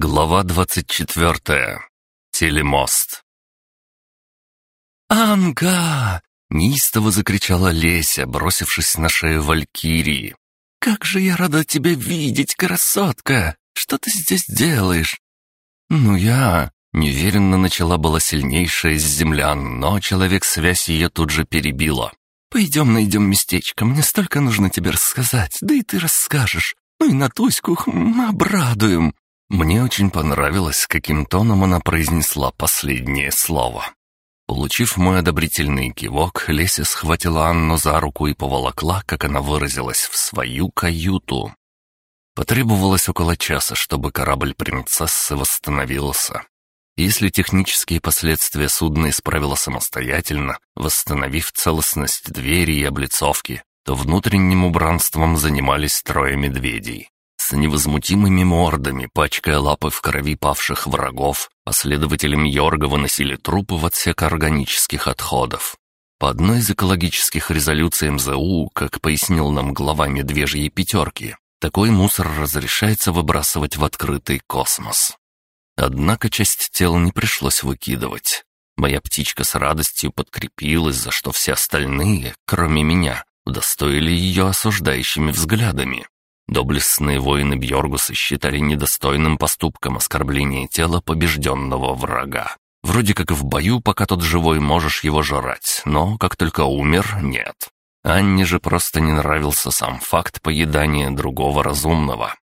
Глава 24. Телемост. «Анга!» — неистово закричала Леся, бросившись на шею Валькирии. «Как же я рада тебя видеть, красотка! Что ты здесь делаешь?» «Ну я...» — неверенно начала была сильнейшая из землян, но человек-связь ее тут же перебила. «Пойдем найдем местечко, мне столько нужно тебе рассказать, да и ты расскажешь. Ну и на Туську хм, обрадуем. Мне очень понравилось, каким тоном она произнесла последнее слово. Получив мой одобрительный кивок, Леся схватила Анну за руку и поволокла, как она выразилась, в свою каюту. Потребовалось около часа, чтобы корабль принцессы восстановился. Если технические последствия судна исправило самостоятельно, восстановив целостность двери и облицовки, то внутренним убранством занимались трое медведей с невозмутимыми мордами, пачкая лапы в крови павших врагов, а последователи Мьорга выносили трупы в отсек органических отходов. По одной из экологических резолюций МЗУ, как пояснил нам глава «Медвежьей пятерки», такой мусор разрешается выбрасывать в открытый космос. Однако часть тела не пришлось выкидывать. Моя птичка с радостью подкрепилась, за что все остальные, кроме меня, удостоили ее осуждающими взглядами. Доблестные воины Бьоргуса считали недостойным поступком оскорбление тела побежденного врага. Вроде как и в бою, пока тот живой, можешь его жрать, но как только умер, нет. Анне же просто не нравился сам факт поедания другого разумного.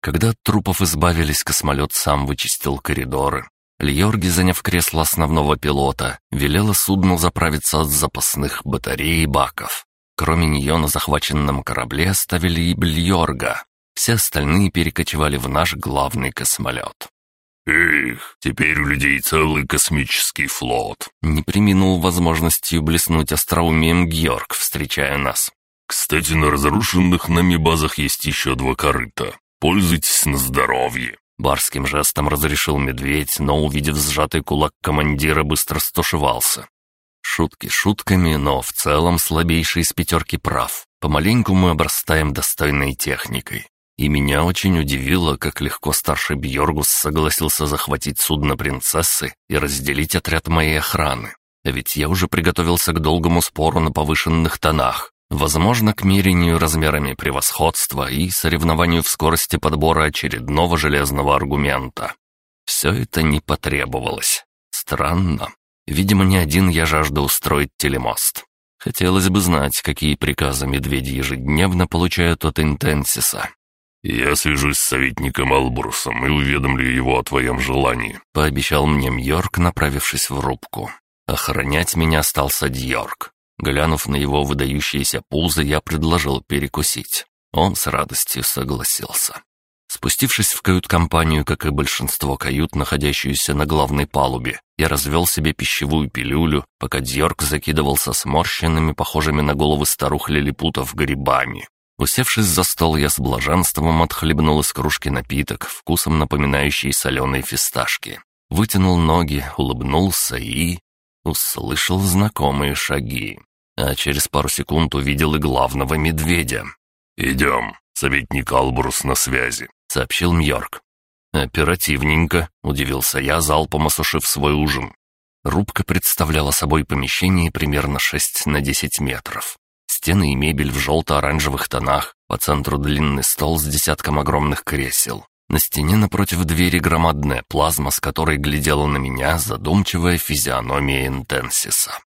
Когда от трупов избавились, космолет сам вычистил коридоры. Льорги, заняв кресло основного пилота, велела судну заправиться от запасных батарей и баков. Кроме нее на захваченном корабле оставили и Бельорга. Все остальные перекочевали в наш главный космолет. «Эх, теперь у людей целый космический флот!» Не приминул возможностью блеснуть остроумием Георг, встречая нас. «Кстати, на разрушенных нами базах есть еще два корыта. Пользуйтесь на здоровье!» Барским жестом разрешил медведь, но, увидев сжатый кулак командира, быстро стушевался. Шутки шутками, но в целом слабейший из пятерки прав. Помаленьку мы обрастаем достойной техникой. И меня очень удивило, как легко старший Бьоргус согласился захватить судно принцессы и разделить отряд моей охраны. А ведь я уже приготовился к долгому спору на повышенных тонах. Возможно, к мерению размерами превосходства и соревнованию в скорости подбора очередного железного аргумента. Все это не потребовалось. Странно. Видимо, не один я жажду устроить телемост. Хотелось бы знать, какие приказы медведи ежедневно получают от Интенсиса. «Я свяжусь с советником Албурсом и уведомлю его о твоем желании», — пообещал мне Мьорк, направившись в рубку. Охранять меня остался Дьорк. Глянув на его выдающиеся пузо, я предложил перекусить. Он с радостью согласился. Спустившись в кают-компанию, как и большинство кают, находящуюся на главной палубе, я развел себе пищевую пилюлю, пока Дьорк закидывался сморщенными, похожими на головы старух лилипутов, грибами. Усевшись за стол, я с блаженством отхлебнул из кружки напиток, вкусом напоминающий соленые фисташки. Вытянул ноги, улыбнулся и... услышал знакомые шаги. А через пару секунд увидел и главного медведя. «Идем, советник Албрус на связи», сообщил Мьорк. «Оперативненько», — удивился я, залпом осушив свой ужин. Рубка представляла собой помещение примерно 6 на 10 метров. Стены и мебель в желто-оранжевых тонах, по центру длинный стол с десятком огромных кресел. На стене напротив двери громадная плазма, с которой глядела на меня задумчивая физиономия Интенсиса.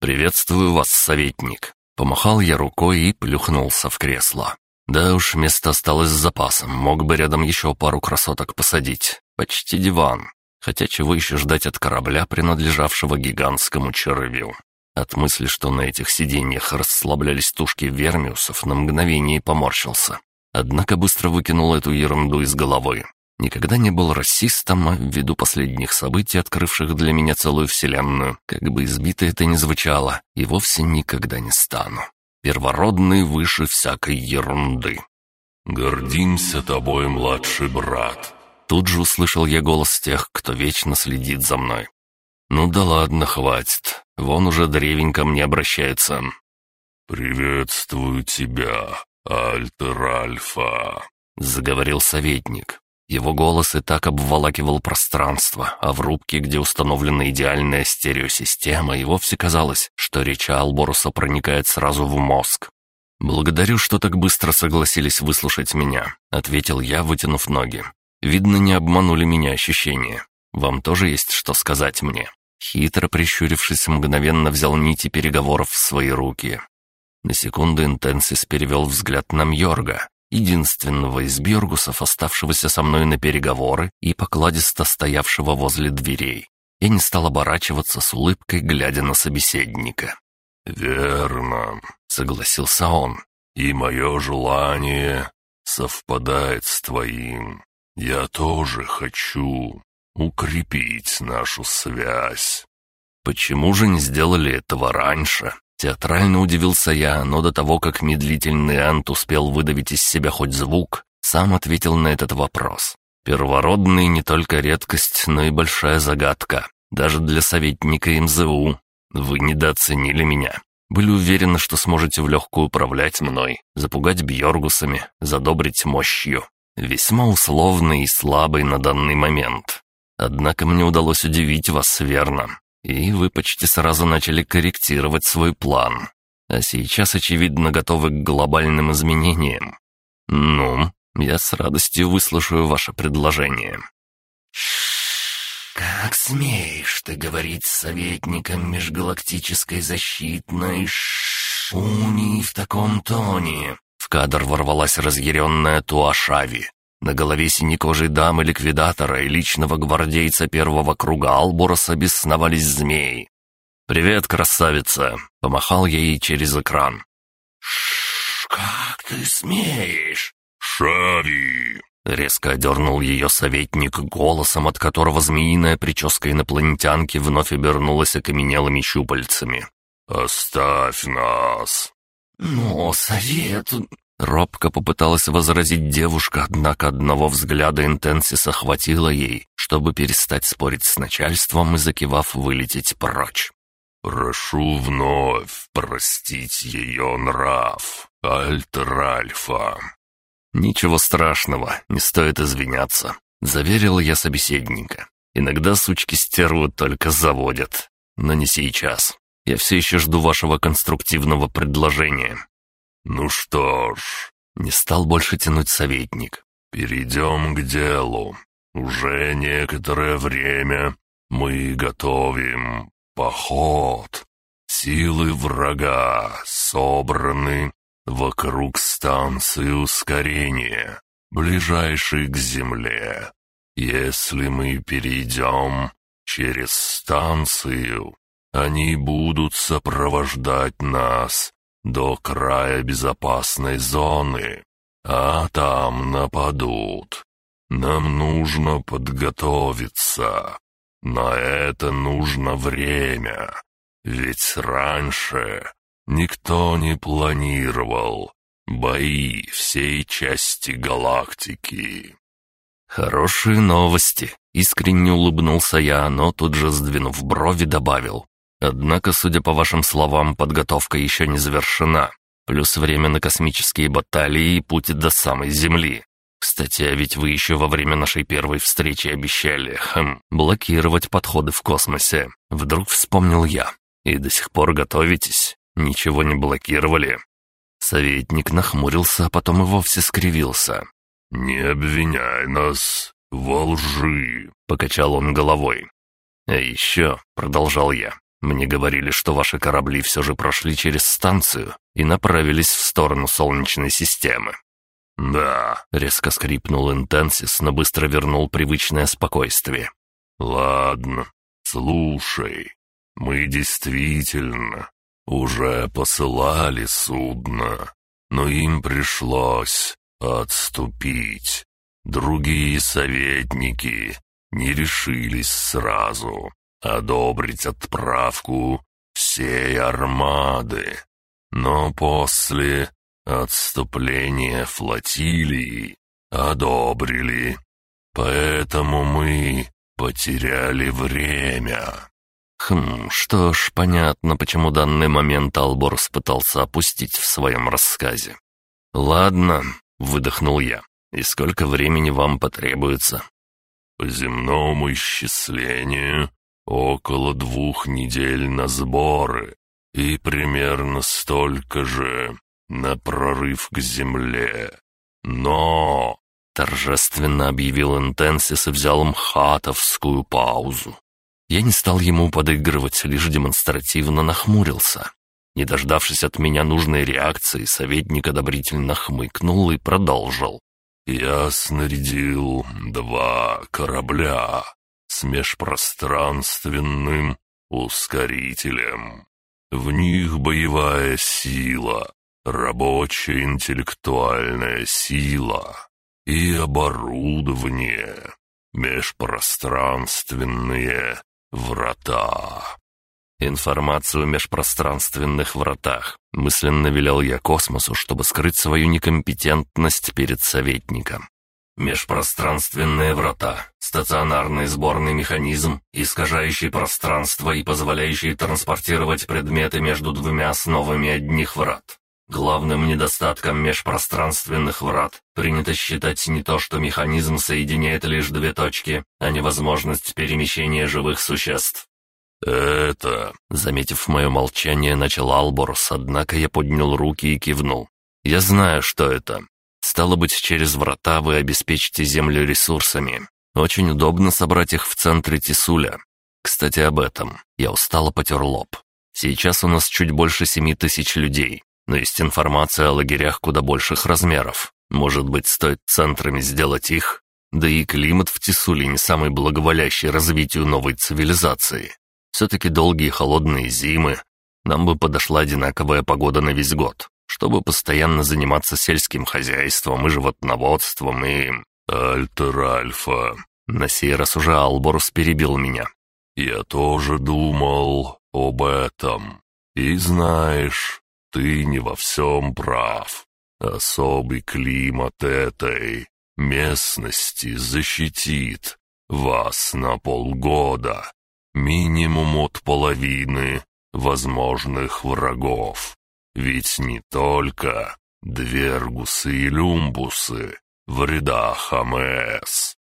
«Приветствую вас, советник!» Помахал я рукой и плюхнулся в кресло. Да уж, место осталось с запасом, мог бы рядом еще пару красоток посадить. Почти диван. Хотя чего еще ждать от корабля, принадлежавшего гигантскому червю? От мысли, что на этих сиденьях расслаблялись тушки вермиусов, на мгновение поморщился. Однако быстро выкинул эту ерунду из головы. Никогда не был расистом, а ввиду последних событий, открывших для меня целую вселенную, как бы избито это ни звучало, и вовсе никогда не стану первородный выше всякой ерунды. «Гордимся тобой, младший брат!» Тут же услышал я голос тех, кто вечно следит за мной. «Ну да ладно, хватит. Вон уже древень ко мне обращается». «Приветствую тебя, Альтер Альфа», — заговорил советник. Его голос и так обволакивал пространство, а в рубке, где установлена идеальная стереосистема, и вовсе казалось, что речь Алборуса проникает сразу в мозг. «Благодарю, что так быстро согласились выслушать меня», — ответил я, вытянув ноги. «Видно, не обманули меня ощущения. Вам тоже есть что сказать мне?» Хитро прищурившись, мгновенно взял нити переговоров в свои руки. На секунду Интенсис перевел взгляд на Мьорга, единственного из Бергусов оставшегося со мной на переговоры и покладисто стоявшего возле дверей. Я не стал оборачиваться с улыбкой, глядя на собеседника. «Верно», — согласился он, — «и мое желание совпадает с твоим. Я тоже хочу укрепить нашу связь». «Почему же не сделали этого раньше?» Театрально удивился я, но до того, как медлительный Ант успел выдавить из себя хоть звук, сам ответил на этот вопрос. Первородный не только редкость, но и большая загадка. Даже для советника МЗУ. Вы недооценили меня. Были уверены, что сможете в легкую управлять мной, запугать Бьоргусами, задобрить мощью. Весьма условный и слабый на данный момент. Однако мне удалось удивить вас верно. И вы почти сразу начали корректировать свой план. А сейчас, очевидно, готовы к глобальным изменениям. Ну, я с радостью выслушаю ваше предложение. «Как смеешь ты говорить с советником межгалактической защитной шунии в таком тоне?» В кадр ворвалась разъяренная Туашави. На голове синекожей дамы ликвидатора и личного гвардейца первого круга Албураса бесновались змеи. «Привет, красавица!» — помахал я ей через экран. Шшш, как ты смеешь!» «Шави!» — резко одернул ее советник голосом, от которого змеиная прическа инопланетянки вновь обернулась окаменелыми щупальцами. «Оставь нас!» «Но совет... Робко попыталась возразить девушка, однако одного взгляда Интенсиса хватило ей, чтобы перестать спорить с начальством и, закивав, вылететь прочь. «Прошу вновь простить ее нрав, Альтральфа». «Ничего страшного, не стоит извиняться», — заверила я собеседника. «Иногда сучки стервы только заводят, но не сейчас. Я все еще жду вашего конструктивного предложения. «Ну что ж», — не стал больше тянуть советник, — «перейдем к делу. Уже некоторое время мы готовим поход. Силы врага собраны вокруг станции ускорения, ближайшей к земле. Если мы перейдем через станцию, они будут сопровождать нас до края безопасной зоны, а там нападут. Нам нужно подготовиться. На это нужно время. Ведь раньше никто не планировал бои всей части галактики. Хорошие новости, искренне улыбнулся я, но тут же сдвинув брови добавил: Однако, судя по вашим словам, подготовка еще не завершена. Плюс время на космические баталии и путь до самой Земли. Кстати, а ведь вы еще во время нашей первой встречи обещали, хм, блокировать подходы в космосе. Вдруг вспомнил я. И до сих пор готовитесь? Ничего не блокировали?» Советник нахмурился, а потом и вовсе скривился. «Не обвиняй нас во лжи», — покачал он головой. «А еще», — продолжал я, мне говорили, что ваши корабли все же прошли через станцию и направились в сторону Солнечной системы». «Да», — резко скрипнул Интенсис, но быстро вернул привычное спокойствие. «Ладно, слушай, мы действительно уже посылали судно, но им пришлось отступить. Другие советники не решились сразу одобрить отправку всей армады, но после отступления флотилии одобрили. Поэтому мы потеряли время. Хм, что ж, понятно, почему данный момент Алборс пытался опустить в своем рассказе. «Ладно», — выдохнул я, — «и сколько времени вам потребуется?» «По земному исчислению около двух недель на сборы и примерно столько же на прорыв к земле. Но...» — торжественно объявил Интенсис и взял мхатовскую паузу. Я не стал ему подыгрывать, лишь демонстративно нахмурился. Не дождавшись от меня нужной реакции, советник одобрительно хмыкнул и продолжил. «Я снарядил два корабля, с межпространственным ускорителем. В них боевая сила, рабочая интеллектуальная сила и оборудование, межпространственные врата. Информацию о межпространственных вратах мысленно велел я космосу, чтобы скрыть свою некомпетентность перед советником. Межпространственные врата, стационарный сборный механизм, искажающий пространство и позволяющий транспортировать предметы между двумя основами одних врат. Главным недостатком межпространственных врат принято считать не то, что механизм соединяет лишь две точки, а невозможность перемещения живых существ. «Это...» — заметив мое молчание, начал Алборс, однако я поднял руки и кивнул. «Я знаю, что это. Стало быть, через врата вы обеспечите землю ресурсами. Очень удобно собрать их в центре Тисуля. Кстати, об этом. Я устало потер лоб. Сейчас у нас чуть больше семи тысяч людей, но есть информация о лагерях куда больших размеров. Может быть, стоит центрами сделать их? Да и климат в Тисуле не самый благоволящий развитию новой цивилизации. Все-таки долгие холодные зимы. Нам бы подошла одинаковая погода на весь год чтобы постоянно заниматься сельским хозяйством и животноводством и... Альтер Альфа. На сей раз уже Алборус перебил меня. Я тоже думал об этом. И знаешь, ты не во всем прав. Особый климат этой местности защитит вас на полгода, минимум от половины возможных врагов. Ведь не только Двергусы и Люмбусы в рядах АМС.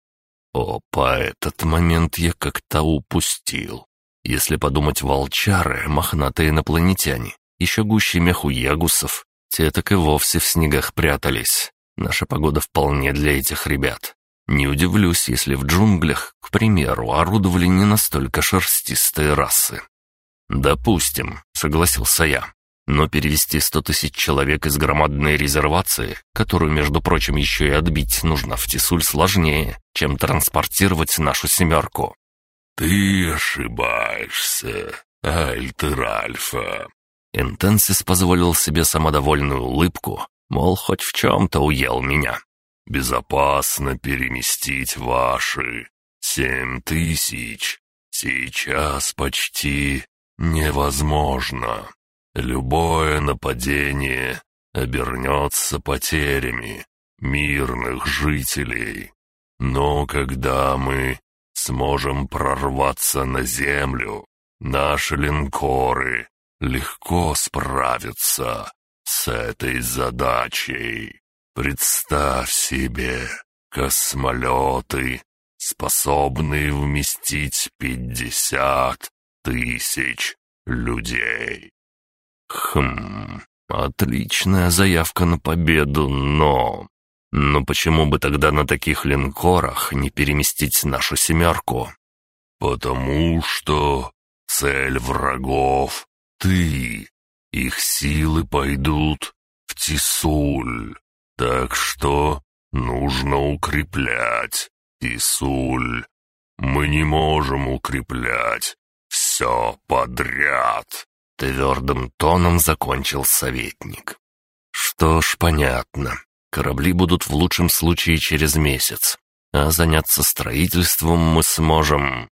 Опа, этот момент я как-то упустил. Если подумать волчары, мохнатые инопланетяне, еще гуще меху ягусов, те так и вовсе в снегах прятались. Наша погода вполне для этих ребят. Не удивлюсь, если в джунглях, к примеру, орудовали не настолько шерстистые расы. «Допустим», — согласился я. Но перевести сто тысяч человек из громадной резервации, которую, между прочим, еще и отбить нужно в Тисуль сложнее, чем транспортировать нашу «семерку». «Ты ошибаешься, Альтер Альфа!» Интенсис позволил себе самодовольную улыбку, мол, хоть в чем-то уел меня. «Безопасно переместить ваши семь тысяч. Сейчас почти невозможно». Любое нападение обернется потерями мирных жителей. Но когда мы сможем прорваться на землю, наши линкоры легко справятся с этой задачей. Представь себе космолеты, способные вместить пятьдесят тысяч людей. Хм, отличная заявка на победу, но... Но почему бы тогда на таких линкорах не переместить нашу «семерку»? «Потому что цель врагов — ты. Их силы пойдут в Тисуль. Так что нужно укреплять Тисуль. Мы не можем укреплять все подряд». Твердым тоном закончил советник. Что ж, понятно. Корабли будут в лучшем случае через месяц. А заняться строительством мы сможем,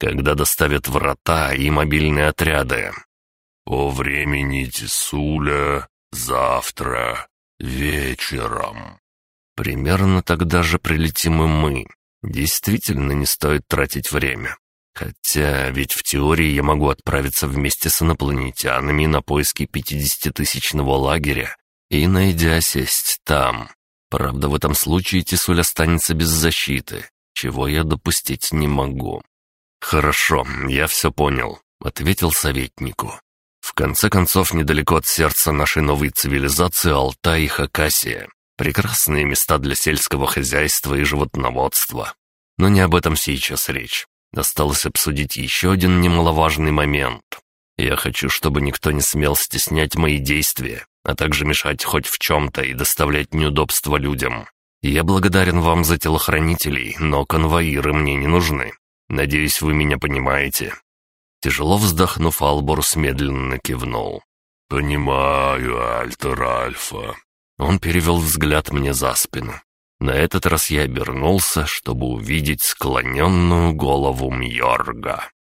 когда доставят врата и мобильные отряды. По времени Тисуля завтра вечером. Примерно тогда же прилетим и мы. Действительно не стоит тратить время. Хотя ведь в теории я могу отправиться вместе с инопланетянами на поиски 50-тысячного лагеря и, найдя, сесть там. Правда, в этом случае Тисуль останется без защиты, чего я допустить не могу. «Хорошо, я все понял», — ответил советнику. «В конце концов, недалеко от сердца нашей новой цивилизации Алтай и Хакасия. Прекрасные места для сельского хозяйства и животноводства. Но не об этом сейчас речь. Осталось обсудить еще один немаловажный момент. Я хочу, чтобы никто не смел стеснять мои действия, а также мешать хоть в чем-то и доставлять неудобства людям. Я благодарен вам за телохранителей, но конвоиры мне не нужны. Надеюсь, вы меня понимаете». Тяжело вздохнув, Алборс медленно кивнул. «Понимаю, Альтер Альфа». Он перевел взгляд мне за спину. На этот раз я обернулся, чтобы увидеть склоненную голову Мьорга.